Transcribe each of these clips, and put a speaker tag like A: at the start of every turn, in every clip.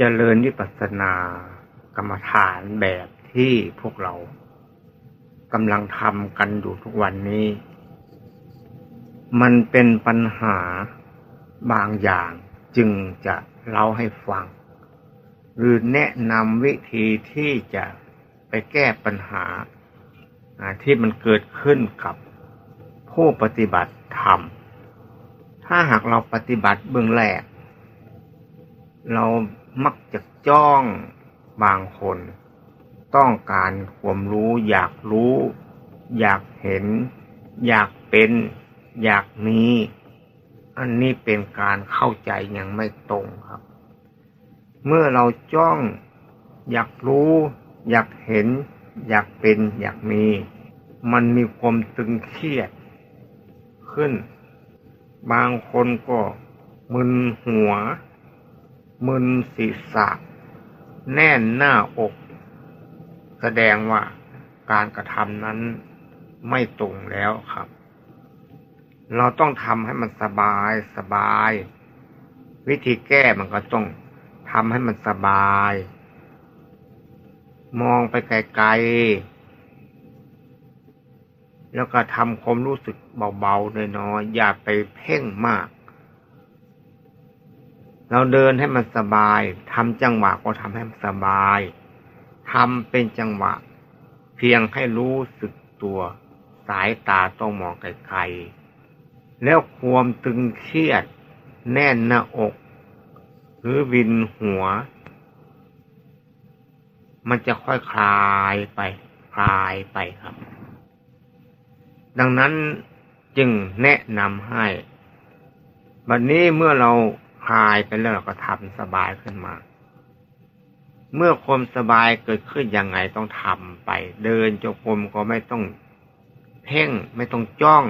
A: เจริญวิปัสสนากรรมฐานแบบที่พวกเรากำลังทำกันอยู่ทุกวันนี้ มันเป็นปัญหาบางอย่างจึงจะเล่าให้ฟัง หรือแนะนำวิธีที่จะไปแก้ปัญหาที่มันเกิดขึ้นกับผู้ปฏิบัติธรรม ถ้าหากเราปฏิบัติเบื้องแรก เรา มักจะจ้องบางคน ต้องการความรู้อยากรู้ อยากเห็น อยากเป็น อยากมีอันนี้เป็นการเข้าใจยังไม่ตรงครับ เมื่อเราจ้อง อยากรู้ อยากเห็น อยากเป็น อยากมี มันมีความตึงเครียด ขึ้น บางคนก็มึนหัว มึนศีรษะ แน่นหน้าอก แสดงว่าการกระทำนั้นไม่ตรงแล้วครับ เราต้องทำให้มันสบายสบาย วิธีแก้มันก็ต้องทำให้มันสบาย มองไปไกลๆ แล้วก็ทำความรู้สึกเบาๆน้อยๆอย่าไปเพ่งมาก เราเดินให้มันสบายทำจังหวะก็ทำให้มันสบายทำเป็นจังหวะ เพียงให้รู้สึกตัว สายตาต้องมองไกลๆแล้วความตึงเครียด แน่นหน้าอก หรือวินหัว มันจะค่อยคลายไป คลายไปครับ ดังนั้นจึงแนะนำให้ บัดนนี้เมื่อเรา คลายไปแล้วเราก็ทำสบายขึ้นมา เมื่อความสบายเกิดขึ้นยังไงต้องทำไป เดินจงกรมก็ไม่ต้องเพ่งไม่ต้องจ้อง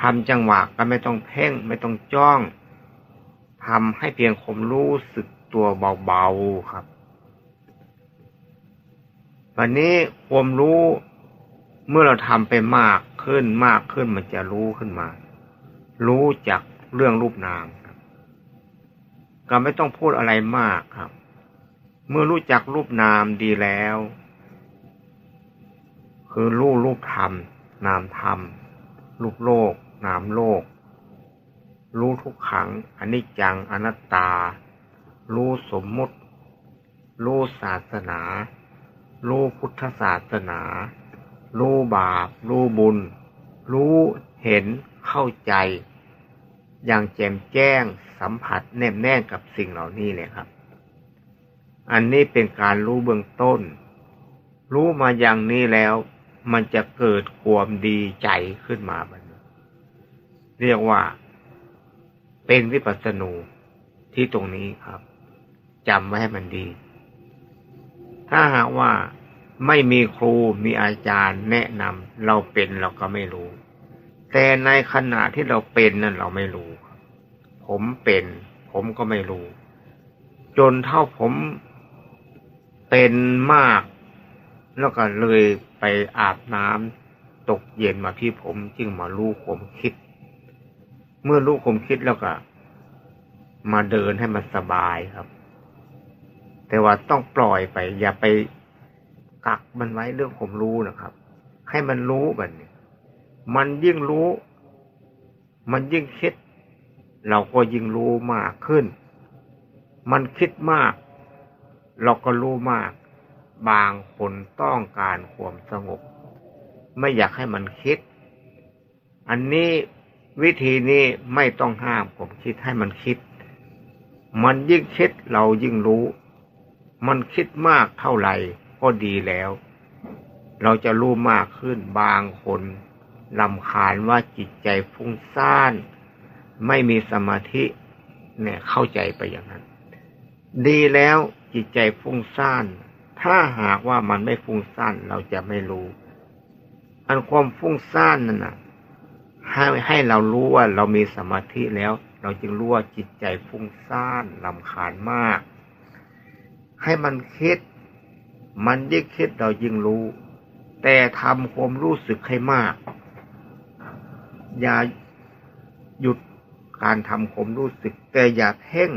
A: ทำจังหวะก็ไม่ต้องเพ่งไม่ต้องจ้องทำให้เพียงคมรู้สึกตัวเบาๆครับ วันนี้ความรู้เมื่อเราทำไปมากขึ้นมากขึ้นมันจะรู้ขึ้นมา รู้จาก เรื่องรูปนามก็ไม่ต้องพูดอะไรมากครับ เมื่อรู้จักรูปนามดีแล้ว คือรู้รูปธรรม นามธรรม รูปโลก นามโลก รู้ทุกขังอนิจจังอนัตตา รู้สมมุติ รู้ศาสนา รู้พุทธศาสนา รู้บาป รู้บุญ รู้เห็นเข้าใจ อย่างแจ่มแจ้งสัมผัสแนบแน่นกับสิ่งเหล่านี้เลยครับ อันนี้เป็นการรู้เบื้องต้น รู้มาอย่างนี้แล้วมันจะเกิดความดีใจขึ้นมาบันเรียกว่า เป็นวิปัสสนูที่ตรงนี้ครับจำไว้ให้มันดี ถ้าหากว่าไม่มีครูมีอาจารย์แนะนำเราเป็นเราก็ไม่รู้ แต่ในขณะที่เราเป็นนั่นเราไม่รู้ ผมเป็น ผมก็ไม่รู้ จนเท่าผมเป็นมาก แล้วก็เลยไปอาบน้ำตกเย็นมาที่ผมจึงมารู้ผมคิด เมื่อรู้ผมคิดแล้วก็ มาเดินให้มันสบายครับ แต่ว่าต้องปล่อยไป อย่าไปกักมันไว้เรื่องผมรู้นะครับ ให้มันรู้แบบนี้ มันยิ่งรู้ มันยิ่งคิด เราก็ยิ่งรู้มากขึ้น มันคิดมาก เราก็รู้มาก บางคนต้องการความสงบ ไม่อยากให้มันคิด อันนี้วิธีนี้ไม่ต้องห้ามผมคิดให้มันคิด มันยิ่งคิดเรายิ่งรู้ มันคิดมากเท่าไหร่ก็ดีแล้ว เราจะรู้มากขึ้นบางคน ลำคาญว่าจิตใจฟุ้งซ่าน ไม่มีสมาธิเนี่ยเข้าใจไปอย่างนั้น ดีแล้วจิตใจฟุ้งซ่าน ถ้าหากว่ามันไม่ฟุ้งซ่านเราจะไม่รู้ อันความฟุ้งซ่านนั่นนะให้ให้เรารู้ว่าเรามีสมาธิแล้ว เราจึงรู้ว่าจิตใจฟุ้งซ่านลำคาญมาก ให้มันคิด มันยิ่งคิดเรายิ่งรู้ แต่ทำความรู้สึกให้มาก อย่าหยุดการทำความรู้สึก แต่อย่าเพ่ง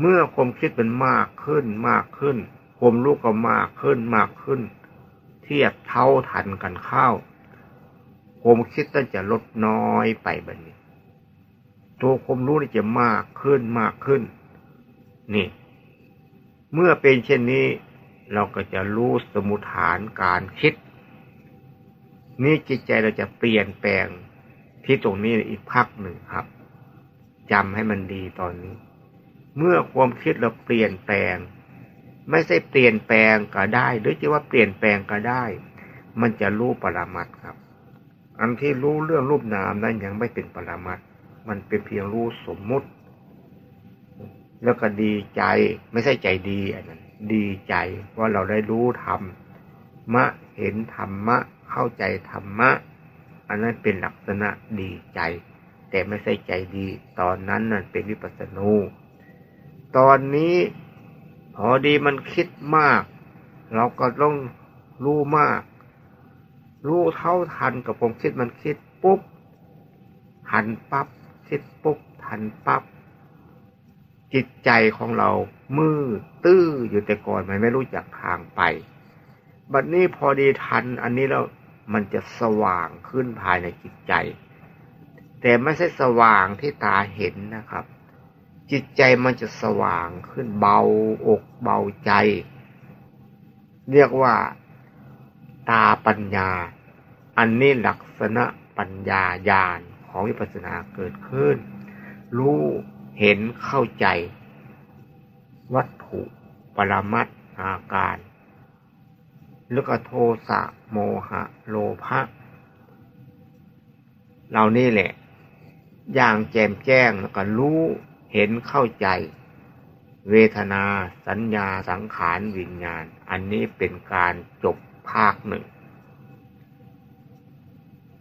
A: เมื่อความคิดมันมากขึ้นมากขึ้นความรู้ก็มากขึ้นมากขึ้น เทียบเท่าทันกันเข้าความคิดต้องจะลดน้อยไปแบบนี้ ตัวความรู้นี่จะมากขึ้นมากขึ้น นี่ เมื่อเป็นเช่นนี้ เราก็จะรู้สมุฐานการคิด นี่จิตใจเราจะเปลี่ยนแปลงที่ตรงนี้อีกพักหนึ่งครับจำให้มันดีตอนนี้ เมื่อความคิดเราเปลี่ยนแปลง ไม่ใช่เปลี่ยนแปลงก็ได้ หรือจะว่าเปลี่ยนแปลงก็ได้ มันจะรู้ปรามัดครับ อันที่รู้เรื่องรูปนามนั้นยังไม่เป็นปรามัดมันเป็นเพียงรู้สมมุติ แล้วก็ดีใจไม่ใช่ใจดีอันนั้นดีใจว่าเราได้รู้ธรรมมะเห็นธรรมะ เข้าใจธรรมะ อันนั้นเป็นลักษณะดีใจ แต่ไม่ใช่ใจดี ตอนนั้นนั่นเป็นวิปัสสนูตอนนี้พอดีมันคิดมาก เราก็ต้องรู้มาก รู้เท่าทันกับผมคิดมันคิดปุ๊บทันปับ๊บคิดปุ๊บทันปับ๊บจิตใจของเรา มืดตื้ออยู่แต่ก่อนมันไม่รู้จักทางไป บัดนี้พอดีทัน อันนี้แล้ว มันจะสว่างขึ้นภายในจิตใจ แต่ไม่ใช่สว่างที่ตาเห็นนะครับ จิตใจมันจะสว่างขึ้นเบาอกเบาใจ เรียกว่าตาปัญญา อันนี้ลักษณะปัญญาญาณของวิปัสสนาเกิดขึ้น รู้เห็นเข้าใจ วัตถุปรมัตอาการ แล้วก็โทสะโมหะ โลภะเหล่านี้แหละ อย่างแจ่มแจ้งแล้วก็รู้เห็นเข้าใจ เวทนาสัญญาสังขารวิญญาณ อันนี้เป็นการจบภาคหนึ่ง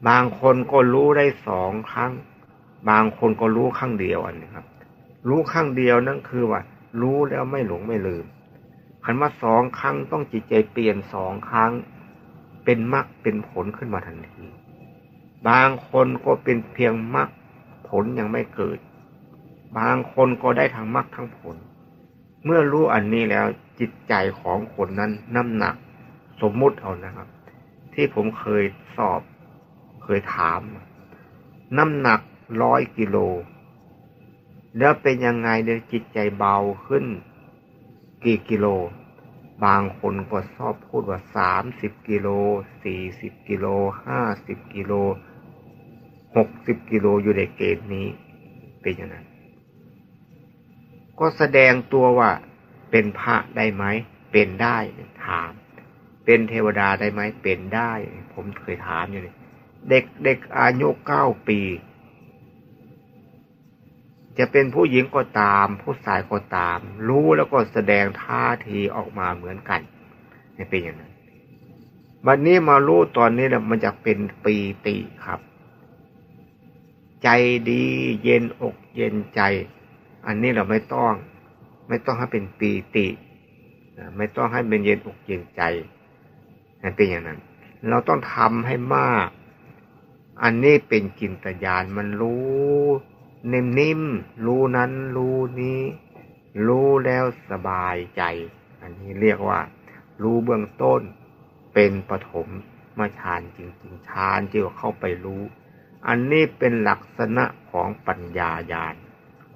A: บางคนก็รู้ได้สองครั้ง บางคนก็รู้ครั้งเดียวอันนี้ครับ รู้ครั้งเดียวนั่นคือว่า รู้แล้วไม่หลงไม่ลืม คันว่าสองครั้งต้องจิตใจเปลี่ยนสองครั้ง เป็นมรรคเป็นผลขึ้นมาทันที บางคนก็เป็นเพียงมรรคผลยังไม่เกิด บางคนก็ได้ทั้งมรรคทั้งผล เมื่อรู้อันนี้แล้วจิตใจของคนนั้นน้ำหนัก สมมุติเอานะครับ ที่ผมเคยสอบ เคยถาม น้ำหนักร้อยกิโล แล้วเป็นยังไงเดี๋ยวจิตใจเบาขึ้น กี่กิโล บางคนก็ชอบพูดว่าสามสิบกิโลสี่สิบกิโลห้าสิบกิโลหกสิบกิโลอยู่ในเกณฑ์นี้เป็นอย่างนั้น ก็แสดงตัวว่าเป็นพระได้ไหม เป็นได้ถาม เป็นเทวดาได้ไหม เป็นได้ ผมเคยถามอยู่เลยเด็กเด็กอายุเก้าปี จะเป็นผู้หญิงก็ตาม ผู้ชายก็ตาม รู้แล้วก็แสดงท่าทีออกมาเหมือนกันเป็นอย่างนั้นวันนี้มารู้ตอนนี้นะมันจะเป็นปีติครับ ใจดีเย็นอกเย็นใจ อันนี้เราไม่ต้อง ไม่ต้องให้เป็นปีติไม่ต้องให้เป็นเย็นอกเย็นใจนั่นเป็นอย่างนั้น เราต้องทำให้มาก อันนี้เป็นกินตญาณมันรู้ นิ่มๆ รู้นั้นรู้นี้ รู้แล้วสบายใจ อันนี้เรียกว่า รู้เบื้องต้น เป็นปฐมมาฌานจริงๆฌานที่ว่าเข้าไปรู้ อันนี้เป็นลักษณะของปัญญาญาณ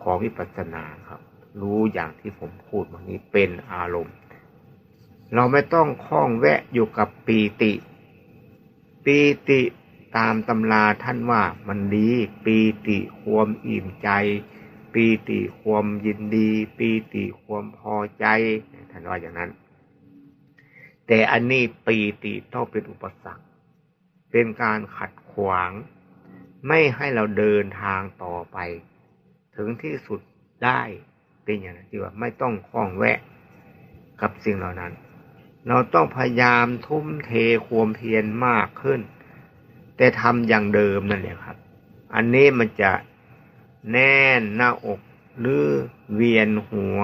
A: ของวิปัสสนาครับ รู้อย่างที่ผมพูดมานี้เป็นอารมณ์ เราไม่ต้องคล้องแวะอยู่กับปีติ ปีติ ตามตำราท่านว่ามันดีปีติความอิ่มใจ ปีติความยินดี ปีติความพอใจท่านว่าอย่างนั้น แต่อันนี้ปีติต้องเป็นอุปสรรค เป็นการขัดขวาง ไม่ให้เราเดินทางต่อไป ถึงที่สุดได้เป็นอย่างนั้นที่ว่าไม่ต้องคล้องแวะกับสิ่งเหล่านั้น เราต้องพยายามทุ่มเทความเพียรมากขึ้น แต่ทำอย่างเดิมนั่นแหละครับ อันนี้มันจะแน่นหน้าอกหรือเวียนหัว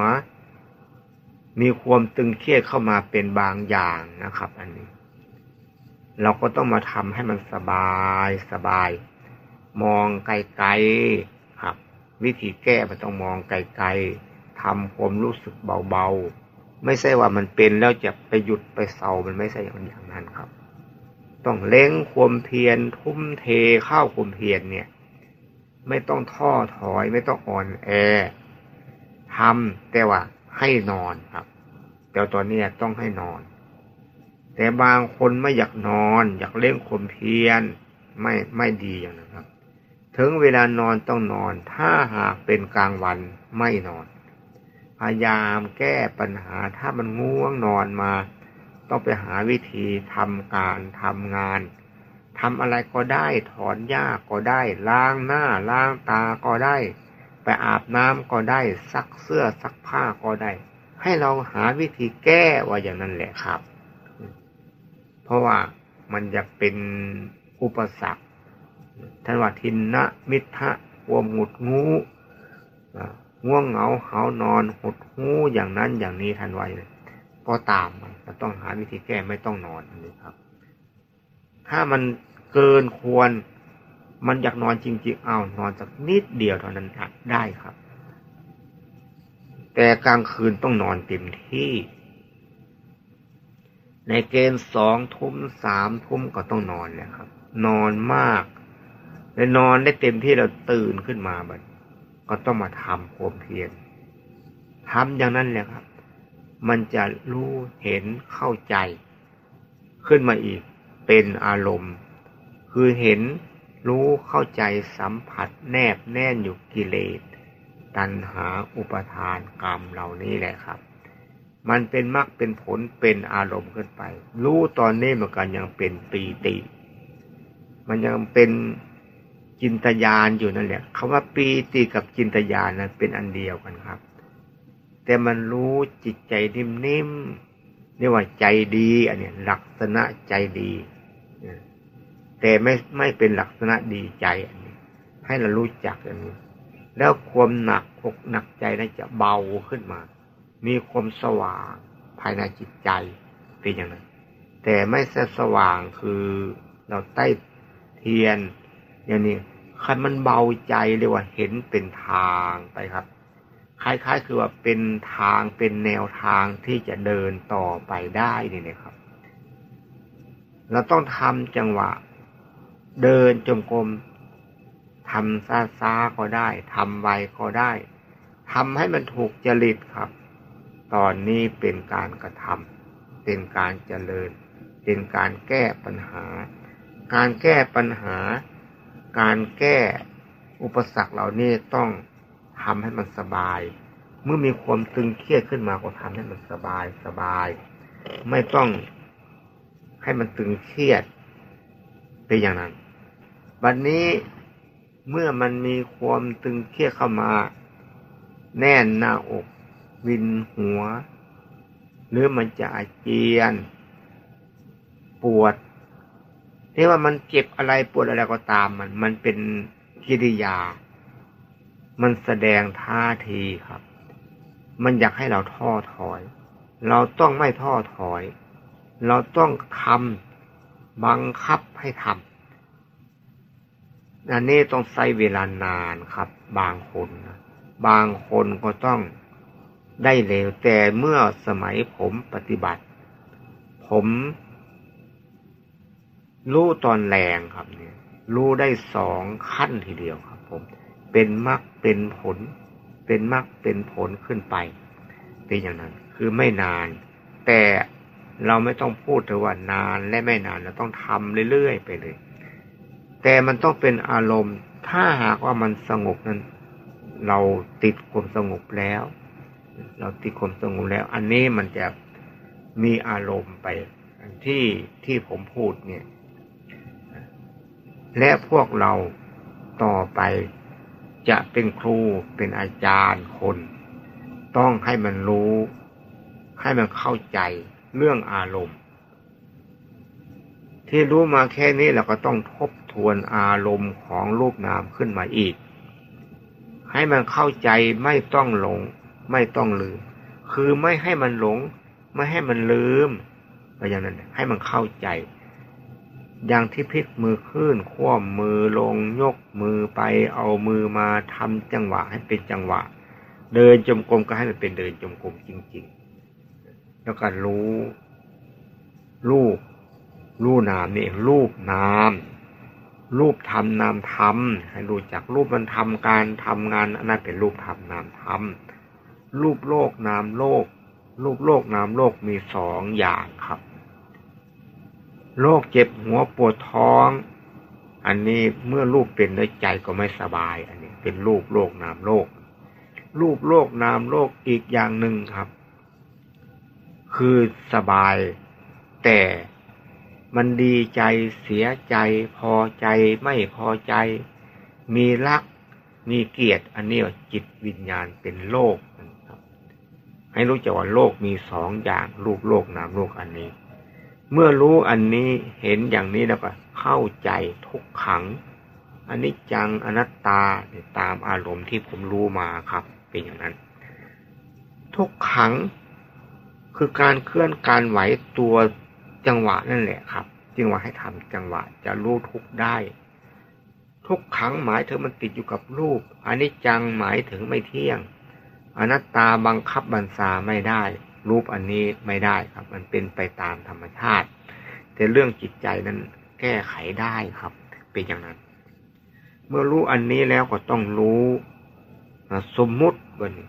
A: มีความตึงเครียดเข้ามาเป็นบางอย่างนะครับ อันนี้ เราก็ต้องมาทำให้มันสบายสบาย มองไกลๆครับ วิธีแก้มันต้องมองไกลๆทำความรู้สึกเบาๆ ไม่ใช่ว่ามันเป็นแล้วจะไปหยุดไปเศร้ามันไม่ใช่อย่างนั้นครับ ต้องเล้งความเพียรทุ่มเทเข้าความเพียรเนี่ย ไม่ต้องท้อถอยไม่ต้องอ่อนแอทำแต่ว่าให้นอนครับ แต่ตอนนี้ต้องให้นอน แต่บางคนไม่อยากนอน อยากเล่นความเพียรไม่ไม่ดีอย่างนั้นครับ ถึงเวลานอนต้องนอน ถ้าหากเป็นกลางวันไม่นอน พยายามแก้ปัญหาถ้ามันง่วงนอนมา ต้องไปหาวิธีทำการทำงานทำอะไรก็ได้ ถอนหญ้าก็ได้ ล้างหน้า ล้างตาก็ได้ ไปอาบน้ำก็ได้ ซักเสื้อซักผ้าก็ได้ ให้เราหาวิธีแก้ว่าอย่างนั้นแหละครับ เพราะว่ามันจะเป็นอุปสรรคท่านว่าทินนะมิทะวมหงุดงูง่วงเหงาเหานอนหดหูอย่างนั้นอย่างนี้ท่านไว้เลย ก็ตามมันจะต้องหาวิธีแก้ไม่ต้องนอนนี่ครับ ถ้ามันเกินควรมันอยากนอนจริงๆ เอานอนสักนิดเดียวเท่านั้นได้ครับ แต่กลางคืนต้องนอนเต็มที่ ในเกณฑ์สองทุ่มสามทุ่มก็ต้องนอนเลยครับ นอนมากและนอนได้เต็มที่เราตื่นขึ้นมาบัดก็ต้องมาทำความเพียรทำอย่างนั้นแหละครับ มันจะรู้เห็นเข้าใจ ขึ้นมาอีกเป็นอารมณ์ คือเห็นรู้เข้าใจสัมผัสแนบแน่นอยู่กิเลส ตัณหาอุปทานกรรมเหล่านี้แหละครับ มันเป็นมรรคเป็นผลเป็นอารมณ์ขึ้นไป รู้ตอนนี้มันกันยังเป็นปีติ มันยังเป็นจินตยานอยู่นั่นแหละคาว่าปีติกับจินตยานนั้นเป็นอันเดียวกันครับ แต่มันรู้จิตใจนิ่มๆเรียกว่าใจดีอันนี้ลักษณะใจดีแต่ไม่ไม่เป็นลักษณะดีใจอันนี้ให้เรารู้จักอันนี้ แล้วความหนักอกหนักใจนั้นจะเบาขึ้นมา มีความสว่างภายในจิตใจเป็นอย่างนั้นแต่ไม่ใช่สว่างคือเราใต้เทียนอย่างนี้คันมันเบาใจเรียกว่าเห็นเป็นทางไปครับ คล้ายๆ คือว่าเป็นทางเป็นแนวทางที่จะเดินต่อไปได้นี่นะครับ เราต้องทำจังหวะ เดินจงกรมทำซาซาก็ได้ทำไวก็ได้ทำให้มันถูกจริตครับ ตอนนี้เป็นการกระทำเป็นการเจริญ เป็นการแก้ปัญหา การแก้ปัญหา การแก้อุปสรรคเหล่านี้ต้อง ทำให้มันสบาย เมื่อมีความตึงเครียดขึ้นมาก็ทำให้มันสบายสบาย ไม่ต้องให้มันตึงเครียดเป็นอย่างนั้น วันนี้เมื่อมันมีความตึงเครียดเข้ามา แน่นหน้าอก วินหัว หรือมันจะอาเจียน ปวดที่ว่ามันเจ็บอะไรปวดอะไรก็ตามมัน มันเป็นกิริยา มันแสดงท่าทีครับ มันอยากให้เราท้อถอย เราต้องไม่ท้อถอย เราต้องทำบังคับให้ทำอันนี้ต้องใช้เวลานานครับ บางคนบางคนก็ต้องได้เร็วแต่เมื่อสมัยผมปฏิบัติ ผมรู้ตอนแรงครับเนี่ย รู้ได้สองขั้นทีเดียวครับผม เป็นมรรคเป็นผล เป็นมรรคเป็นผลขึ้นไป เป็นอย่างนั้น คือไม่นาน แต่เราไม่ต้องพูดถึงว่านานและไม่นานเราต้องทำเรื่อยๆไปเลย แต่มันต้องเป็นอารมณ์ ถ้าหากว่ามันสงบนั้น เราติดความสงบแล้ว เราติดความสงบแล้ว อันนี้มันจะมีอารมณ์ไปที่ที่ผมพูดเนี่ย และพวกเราต่อไป จะเป็นครูเป็นอาจารย์คน ต้องให้มันรู้ ให้มันเข้าใจเรื่องอารมณ์ ที่รู้มาแค่นี้เราก็ต้องทบทวนอารมณ์ของรูปนามขึ้นมาอีก ให้มันเข้าใจไม่ต้องหลง ไม่ต้องลืม คือไม่ให้มันหลง ไม่ให้มันลืมอะไรอย่างนั้นให้มันเข้าใจ อย่างที่พลิกมือขึ้นคว่ำมือลงยกมือไปเอามือมาทำจังหวะให้เป็นจังหวะ เดินจมกรมก็ให้มันเป็นเดินจมกรมจริง ๆ แล้วก็รู้รูปรูปนามนี่รูปนามรูปทำนามทำให้รู้จักรูปมันทำการทำงานอันนั้นเป็นรูปทำนามทำรูปโลกนามโลก รูปโลกนามโลกมีสองอย่างครับ โรคเจ็บหัวปวดท้อง อันนี้เมื่อรูปเป็นแล้วใจก็ไม่สบาย อันนี้ เป็นรูปโลกนามโลกรูปโลกนามโลกอีกอย่างหนึ่งครับ คือสบาย แต่มันดีใจเสียใจ พอใจไม่พอใจ มีรัก มีเกียรติ อันนี้จิตวิญญาณเป็นโลกครับ ให้รู้จักว่าโลกมีสองอย่าง รูปโลกนามโลกอันนี้ เมื่อรู้อันนี้เห็นอย่างนี้แล้วก็เข้าใจทุกขังอันนี้จังอนัตตาตามอารมณ์ที่ผมรู้มาครับ เป็นอย่างนั้น ทุกขังคือการเคลื่อนการไหวตัวจังหวะนั่นแหละครับ จึงว่าให้ทำจังหวะจะรู้ทุกได้ ทุกขังหมายถึงมันติดอยู่กับรูปอันนี้จังหมายถึงไม่เที่ยง อนัตตาบังคับบัญชาไม่ได้ รูปอันนี้ไม่ได้ครับ มันเป็นไปตามธรรมชาติ แต่เรื่องจิตใจนั้นแก้ไขได้ครับ เป็นอย่างนั้น เมื่อรู้อันนี้แล้วก็ต้องรู้สมมุติวันนี้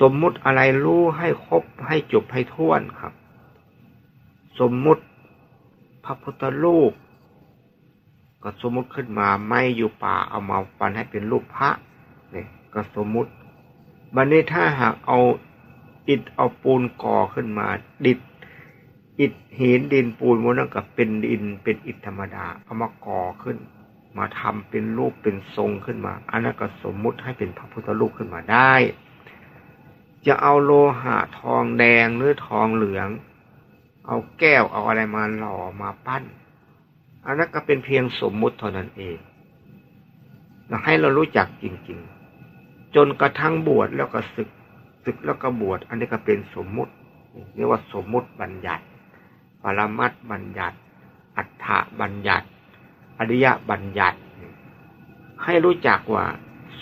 A: สมมุติอะไรรู้ให้ครบให้จบให้ท้วนครับ สมมุติพระพุทธรูปก็สมมุติขึ้นมาไม่อยู่ป่าเอามาฟันให้เป็นรูปพระเนี่ยก็สมมุติบันนี้ถ้าหากเอา อิฐเอาปูนก่อขึ้นมา ดิดอิฐหินดินปูนมันนั่นกับเป็นดินเป็นอิฐธรรมดาเอามาก่อขึ้น มาทำเป็นรูปเป็นทรงขึ้นมาอันนั้นก็สมมุติให้เป็นพระพุทธรูปขึ้นมาได้ จะเอาโลหะทองแดงหรือทองเหลือง เอาแก้วเอาอะไรมาหล่อมาปั้น อันนั้นก็เป็นเพียงสมมุติเท่านั้นเองให้เรารู้จักจริง ๆ จนกระทั่งบวชแล้วก็ศึก ศึกแล้วก็บวชอันนี้ก็เป็นสมมุติเรียกว่าสมมุติบัญญัติ ปรมัตบัญญัติ อัฏฐบัญญัติ อริยบัญญัติ ให้รู้จักว่า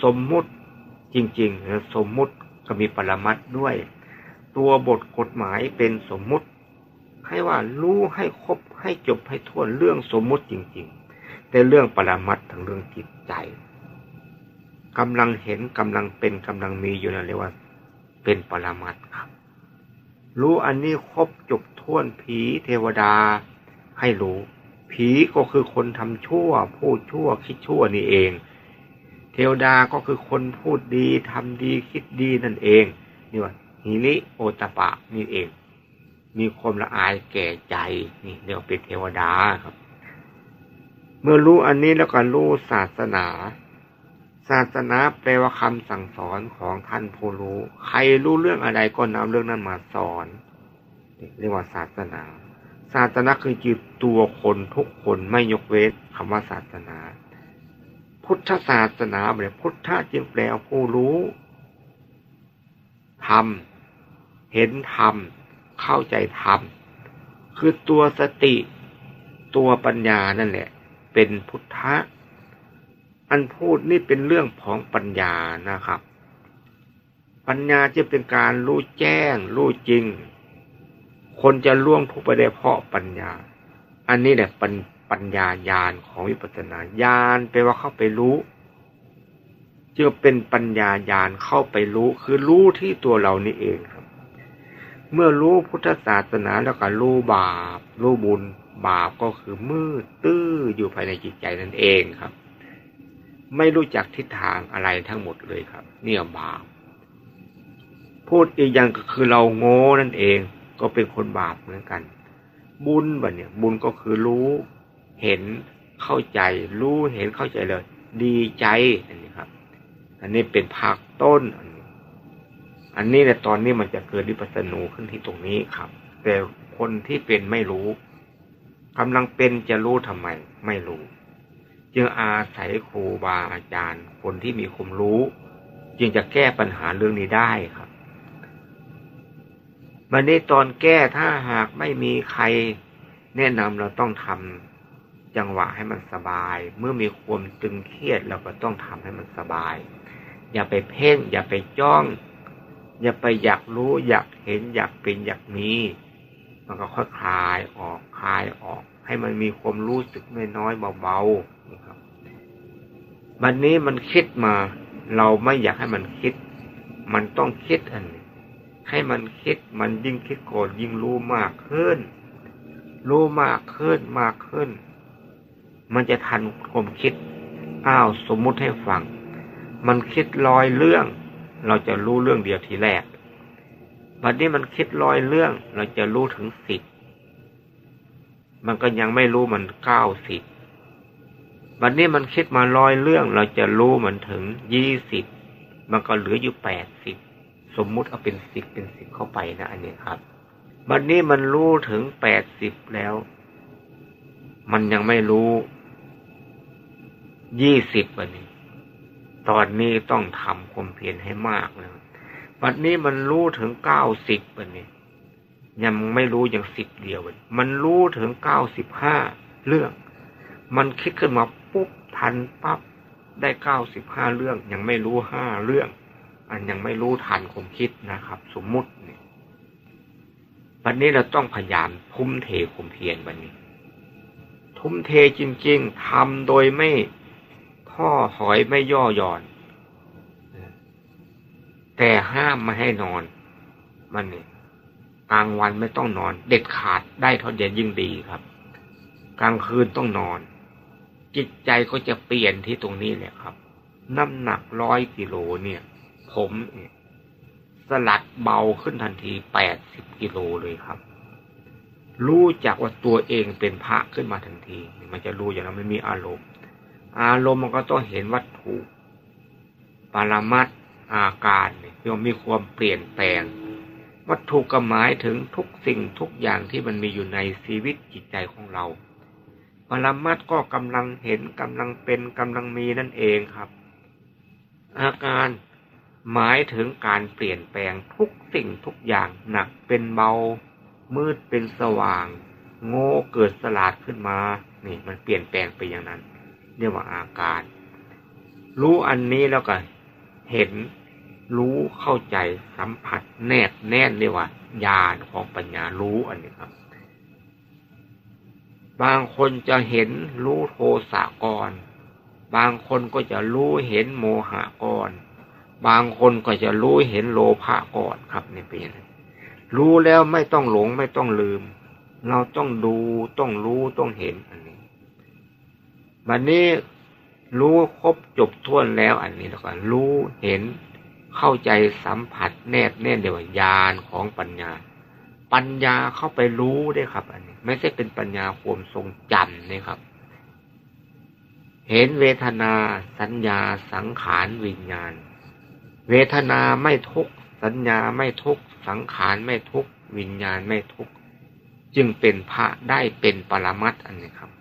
A: สมมุติจริงๆหรือสมมุติก็มีปรมัตด้วย ตัวบทกฎหมายเป็นสมมุติ ให้ว่ารู้ให้ครบให้จบให้ทั่วเรื่องสมมุติจริงๆ แต่เรื่องปรมัตทั้งเรื่องจิตใจกำลังเห็นกำลังเป็นกำลังมีอยู่นั่นเรียกว่า เป็นปรมัตครับ รู้อันนี้ครบจบท้วนผีเทวดา ให้รู้ ผีก็คือคนทำชั่ว พูดชั่วคิดชั่วนี่เอง เทวดาก็คือคนพูดดีทำดีคิดดีนั่นเองนี่ว่าหิริโอตปะนี่เอง มีความละอายแก่ใจนี่เรียกว่าเป็นเทวดาครับ เมื่อรู้อันนี้แล้วก็รู้ศาสนา ศาสนาแปลว่าคำสั่งสอนของท่านผู้รู้ ใครรู้เรื่องอะไรก็นำเรื่องนั้นมาสอน เรียกว่าศาสนา ศาสนาคือจิตตัวคนทุกคนไม่ยกเว้นคำว่าศาสนา พุทธศาสนาแบบพุทธะจึงแปลผู้รู้ทำเห็นธรรมเข้าใจธรรมคือตัวสติ ตัวปัญญานั่นแหละ เป็นพุทธะ อันพูดนี่เป็นเรื่องของปัญญานะครับ ปัญญาจะเป็นการรู้แจ้ง รู้จริง คนจะล่วงทุกไปได้เพราะปัญญา อันนี้แหละปัญปัญญาญาณของวิปัสสนาญาณแปลว่าเข้าไปรู้จึงเป็นปัญญาญาณเข้าไปรู้คือรู้ที่ตัวเรานี่เองครับ เมื่อรู้พุทธศาสนาแล้วก็รู้บาป รู้บุญ บาปก็คือมืดตื้ออยู่ภายในจิตใจนั่นเองครับ ไม่รู้จักทิศทางอะไรทั้งหมดเลยครับ เนี่ยบาป พูดอีกอย่างก็คือเราโง่นั่นเอง ก็เป็นคนบาปเหมือนกัน บุญบะเนี่ย บุญก็คือรู้ เห็นเข้าใจ รู้เห็นเข้าใจเลย ดีใจอันนี้ครับ อันนี้เป็นภาคต้นอันนี้อันนี้ในตอนนี้มันจะเกิดวิปัสสนูขึ้นที่ตรงนี้ครับ แต่คนที่เป็นไม่รู้กำลังเป็นจะรู้ทำไม ไม่รู้ จึงอาศัยครูบาอาจารย์ คนที่มีความรู้ จึงจะแก้ปัญหาเรื่องนี้ได้ครับวันนี้ตอนแก้ถ้าหากไม่มีใครแนะนำเราต้องทำจังหวะให้มันสบาย เมื่อมีความตึงเครียดเราก็ต้องทำให้มันสบาย อย่าไปเพ่ง อย่าไปจ้อง อย่าไปอยากรู้อยากเห็นอยากเป็นอยากมีมันก็ค่อยคลายออกคลายออก ให้มันมีความรู้สึกน้อยๆเบาๆ บวันนี้มันคิดมา เราไม่อยากให้มันคิด มันต้องคิดอันนี้ให้มันคิดมันยิ่งคิดโกรธยิ่งรู้มากขึ้น รู้มากขึ้นมากขึ้น มันจะทันความคิด อ้าวสมมุติให้ฟัง มันคิดลอยเรื่อง เราจะรู้เรื่องเดียวทีแรกบัดนี้มันคิดลอยเรื่อง เราจะรู้ถึงสิบมันก็ยังไม่รู้มันเก้าสิบ บัดนี้มันคิดมาลอยเรื่องเราจะรู้มันถึงยี่สิบมันก็เหลืออยู่แปดสิบสมมุติเอาเป็นสิบเป็นสิบเข้าไปนะอันนี้ครับวันนี้มันรู้ถึงแปดสิบแล้ว มันยังไม่รู้ยี่สิบวันนี้ ตอนนี้ต้องทำความเพียรให้มากนะวันนี้มันรู้ถึงเก้าสิบวันนี้ ยังไม่รู้อย่างสิบเดียวมันรู้ถึงเก้าสิบห้าเรื่อง มันคิดขึ้นมา ปุ๊บทันปั๊บได้เก้าสิบห้าเรื่อง ยังไม่รู้ห้าเรื่อง อันยังไม่รู้ทันความคิดนะครับ สมมุติเนี่ยวันนี้เราต้องพยายามทุ่มเทความเพียรวันนี้ ทุ่มเทจริง ๆทำโดยไม่ท้อถอยไม่ย่อหย่อน แต่ห้ามไม่ให้นอน มันนี่กลางวันไม่ต้องนอน เด็ดขาดได้ทอดเย็นยิ่งดีครับ กลางคืนต้องนอน จิตใจก็จะเปลี่ยนที่ตรงนี้แหละครับ น้ำหนักร้อยกิโลเนี่ย ผมเนี่ยสลัดเบาขึ้นทันทีแปดสิบกิโลเลยครับ รู้จักว่าตัวเองเป็นพระขึ้นมาทันที มันจะรู้อย่างนั้นไม่มีอารมณ์ อารมณ์มันก็ต้องเห็นวัตถุปรมัดอาการเนี่ยมีความเปลี่ยนแปลง วัตถุก็หมายถึงทุกสิ่งทุกอย่างที่มันมีอยู่ในชีวิตจิตใจของเรา ปรมัดก็กำลังเห็นกำลังเป็นกำลังมีนั่นเองครับ อาการหมายถึงการเปลี่ยนแปลงทุกสิ่งทุกอย่างหนักเป็นเบา มืดเป็นสว่าง โง่เกิดสลาดขึ้นมา นี่มันเปลี่ยนแปลงไปอย่างนั้น เรียกว่าอาการ รู้อันนี้แล้วก็เห็นรู้เข้าใจสัมผัสแนบแน่นเรียกว่าญาณของปัญญารู้อันนี้ครับ บางคนจะเห็นรู้โทสะก่อน บางคนก็จะรู้เห็นโมหะก่อน บางคนก็จะรู้เห็นโลภะก่อนครับนี่เป็นรู้แล้วไม่ต้องหลงไม่ต้องลืม เราต้องดูต้องรู้ต้องเห็นอันนี้บันนี้รู้ครบจบท้วนแล้วอันนี้แล้วก็รู้เห็นเข้าใจสัมผัสแนบแน่นเดียวญาณของปัญญา ปัญญาเข้าไปรู้ได้ครับอันนี้ ไม่ใช่เป็นปัญญาความทรงจำนี่ครับ เห็นเวทนาสัญญาสังขารวิญญาณ เวทนาไม่ทุกสัญญาไม่ทุกสังขารไม่ทุกวิญญาณไม่ทุกจึงเป็นพระได้เป็นปรมัตอันนี้ครับ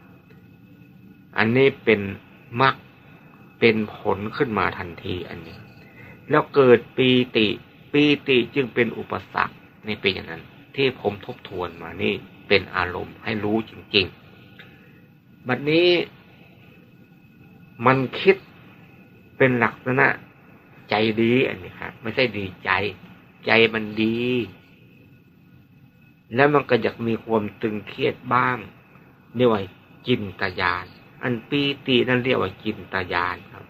A: อันนี้เป็นมรรคเป็นผลขึ้นมาทันทีอันนี้ แล้วเกิดปีติปีติจึงเป็นอุปสรรคนี่เป็นอย่างนั้น ที่ผมทบทวนมานี่ เป็นอารมณ์ให้รู้จริง ๆ บัดนี้มันคิดเป็นหลักษณะใจดีอันนี้ครับไม่ใช่ดีใจ ใจมันดี แล้วมันก็อยากมีความตึงเครียดบ้างเรียกว่าจินตยาน อันปีตินั่นเรียกว่าจินตยานครับ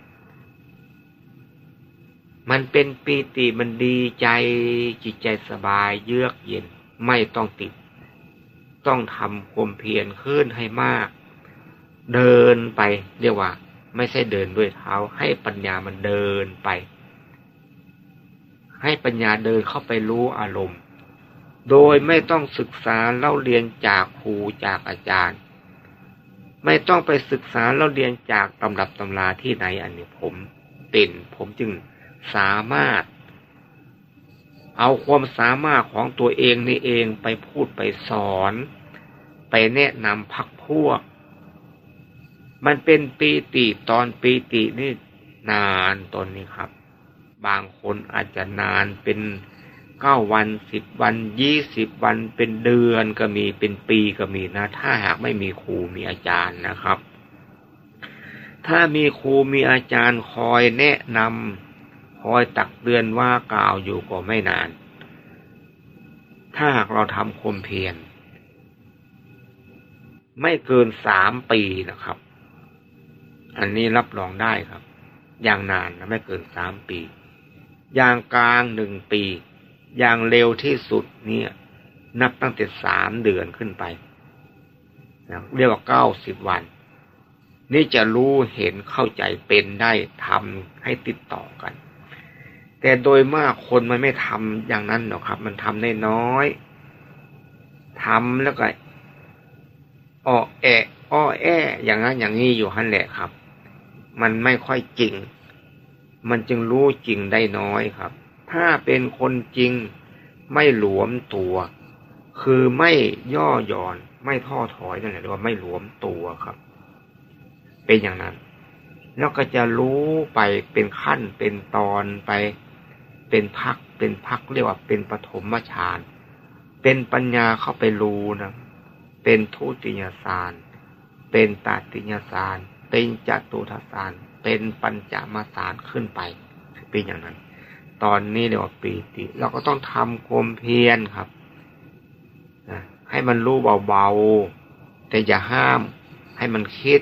A: มันเป็นปีติมันดีใจจิตใจสบายเยือกเย็นไม่ต้องติด ต้องทำความเพียรขึ้นให้มาก เดินไปเรียกว่า ไม่ใช่เดินด้วยเท้า ให้ปัญญามันเดินไป ให้ปัญญาเดินเข้าไปรู้อารมณ์ โดยไม่ต้องศึกษาเล่าเรียนจากครูจากอาจารย์ ไม่ต้องไปศึกษาเล่าเรียนจากตำรับตำราที่ไหนอันนี้ผมเป็นผมจึงสามารถ เอาความสามารถของตัวเองนี่เองไปพูดไปสอน ไปแนะนำพักพวก มันเป็นปีติตอนปีตินี่นานตอนนี้ครับ บางคนอาจจะนานเป็นเก้าวันสิบวันยี่สิบวันเป็นเดือนก็มีเป็นปีก็มีนะ ถ้าหากไม่มีครูมีอาจารย์นะครับ ถ้ามีครูมีอาจารย์คอยแนะนำ คอยตักเตือนว่ากล่าวอยู่ก็ไม่นาน ถ้าหากเราทำคมเพียรไม่เกินสามปีนะครับ อันนี้รับรองได้ครับ อย่างนานนะไม่เกินสามปี อย่างกลางหนึ่งปี อย่างเร็วที่สุดเนี่ย นับตั้งแต่สามเดือนขึ้นไปเรียกว่าเก้าสิบวัน นี่จะรู้เห็นเข้าใจเป็นได้ทำให้ติดต่อกัน แต่โดยมากคนมันไม่ทำอย่างนั้นหรอกครับ มันทำได้น้อยทำแล้วก็อ้อแออ้อแอ อย่างนั้นอย่างนี้อยู่ฮั่นแหละครับ มันไม่ค่อยจริง มันจึงรู้จริงได้น้อยครับ ถ้าเป็นคนจริงไม่หลวมตัว คือไม่ย่อหย่อน ไม่ท้อถอยนั่นแหละเรียกว่าไม่หลวมตัวครับ เป็นอย่างนั้นแล้วก็จะรู้ไปเป็นขั้นเป็นตอนไป เป็นพักเป็นพักเรียกว่าเป็นปฐมฌาน เป็นปัญญาเข้าไปรู้นะ เป็นทุติยสาร เป็นตาติยสาร เป็นจตุทสาร เป็นปัญจมาสารขึ้นไปเป็นอย่างนั้น ตอนนี้เรียกว่าปีติ เราก็ต้องทำความเพียรครับนะให้มันรู้เบาๆ แต่อย่าห้ามให้มันคิด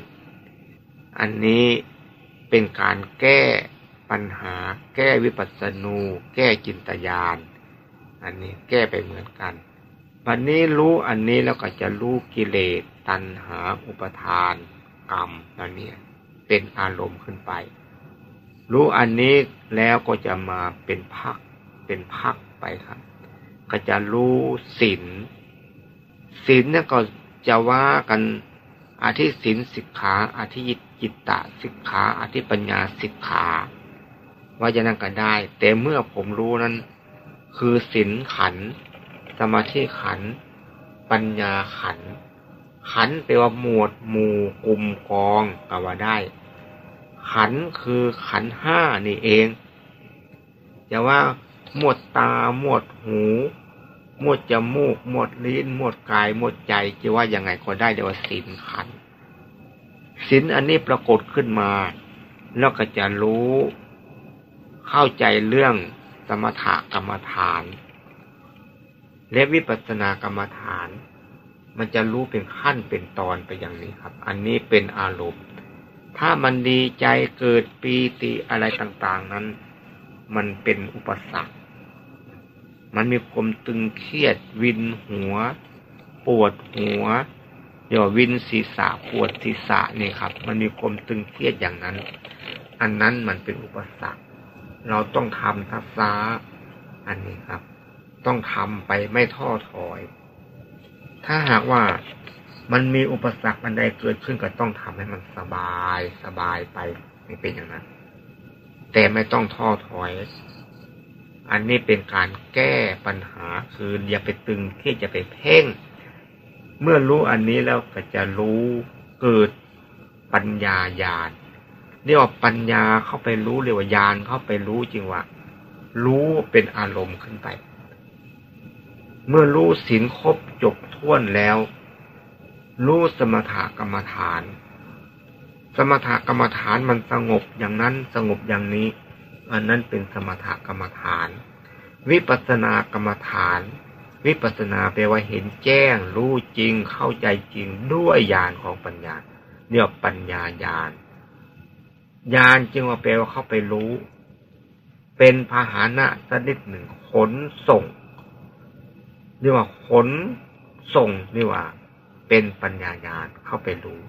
A: อันนี้เป็นการแก้ ปัญหา แก้วิปัสสนู แก้จินตยานอันนี้แก้ไปเหมือนกันวันนี้รู้อันนี้แล้วก็จะรู้กิเลสตัณหาอุปทาน กรรมนั่นเนี่ยเป็นอารมณ์ขึ้นไป รู้อันนี้แล้วก็จะมาเป็นพัก เป็นพักไปครับ ก็จะรู้ศีลศีลเนี่ยก็จะว่ากันอาทิศีลสิกขาอาทิยิจิตตะสิกขาอาทิปัญญาสิกขา ว่าจะนั่งกันได้ แต่เมื่อผมรู้นั้น คือศีลขัน สมาธิขัน ปัญญาขัน ขันแปลว่าหมวดหมู่กลุ่มกองก็ว่าได้ ขันคือขันห้านี่เองจะว่าหมวดตาหมวดหูหมวดจมูกหมวดลิ้นหมวดกายหมวดใจจะว่ายังไงก็ได้เดี๋ยวว่าสินขันสินอันนี้ปรากฏขึ้นมา แล้วก็จะรู้ เข้าใจเรื่องสมถกรรมฐาน และวิปัสสนากรรมฐาน มันจะรู้เป็นขั้นเป็นตอนไปอย่างนี้ครับ อันนี้เป็นอารมณ์ ถ้ามันดีใจเกิดปีติอะไรต่างๆนั้น มันเป็นอุปสรรค มันมีความตึงเครียดวินหัว ปวดหัวเดี๋ยววินศีรษะปวดศีรษะนี่ครับ มันมีความตึงเครียดอย่างนั้น อันนั้นมันเป็นอุปสรรค เราต้องทำทักษะอันนี้ครับ ต้องทำไปไม่ท้อถอย ถ้าหากว่ามันมีอุปสรรคอันใดเกิดขึ้นก็ต้องทำให้มันสบายสบายไปไม่เป็นอย่างนั้น แต่ไม่ต้องท้อถอย อันนี้เป็นการแก้ปัญหาคืออย่าไปตึงที่จะไปเพ่ง เมื่อรู้อันนี้แล้วก็จะรู้เกิดปัญญาญาณ เรียกว่าปัญญาเข้าไปรู้เรียกว่าญาณเข้าไปรู้จริงว่า รู้เป็นอารมณ์ขึ้นไป เมื่อรู้ศีลครบจบท้วนแล้ว รู้สมถกรรมฐาน สมถกรรมฐานมันสงบอย่างนั้นสงบอย่างนี้ อันนั้นเป็นสมถกรรมฐาน วิปัสสนากรรมฐาน วิปัสสนาแปลว่าเห็นแจ้ง รู้จริงเข้าใจจริงด้วยญาณของปัญญาเรียกปัญญาญาณ ยานจึงว่าแปลว่าเข้าไปรู้ เป็นพาหนะชนิดหนึ่งขนส่งเรียกว่าขนส่งเรียกว่า เป็นปัญญาญาณเข้าไปรู้